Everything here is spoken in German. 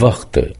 worte.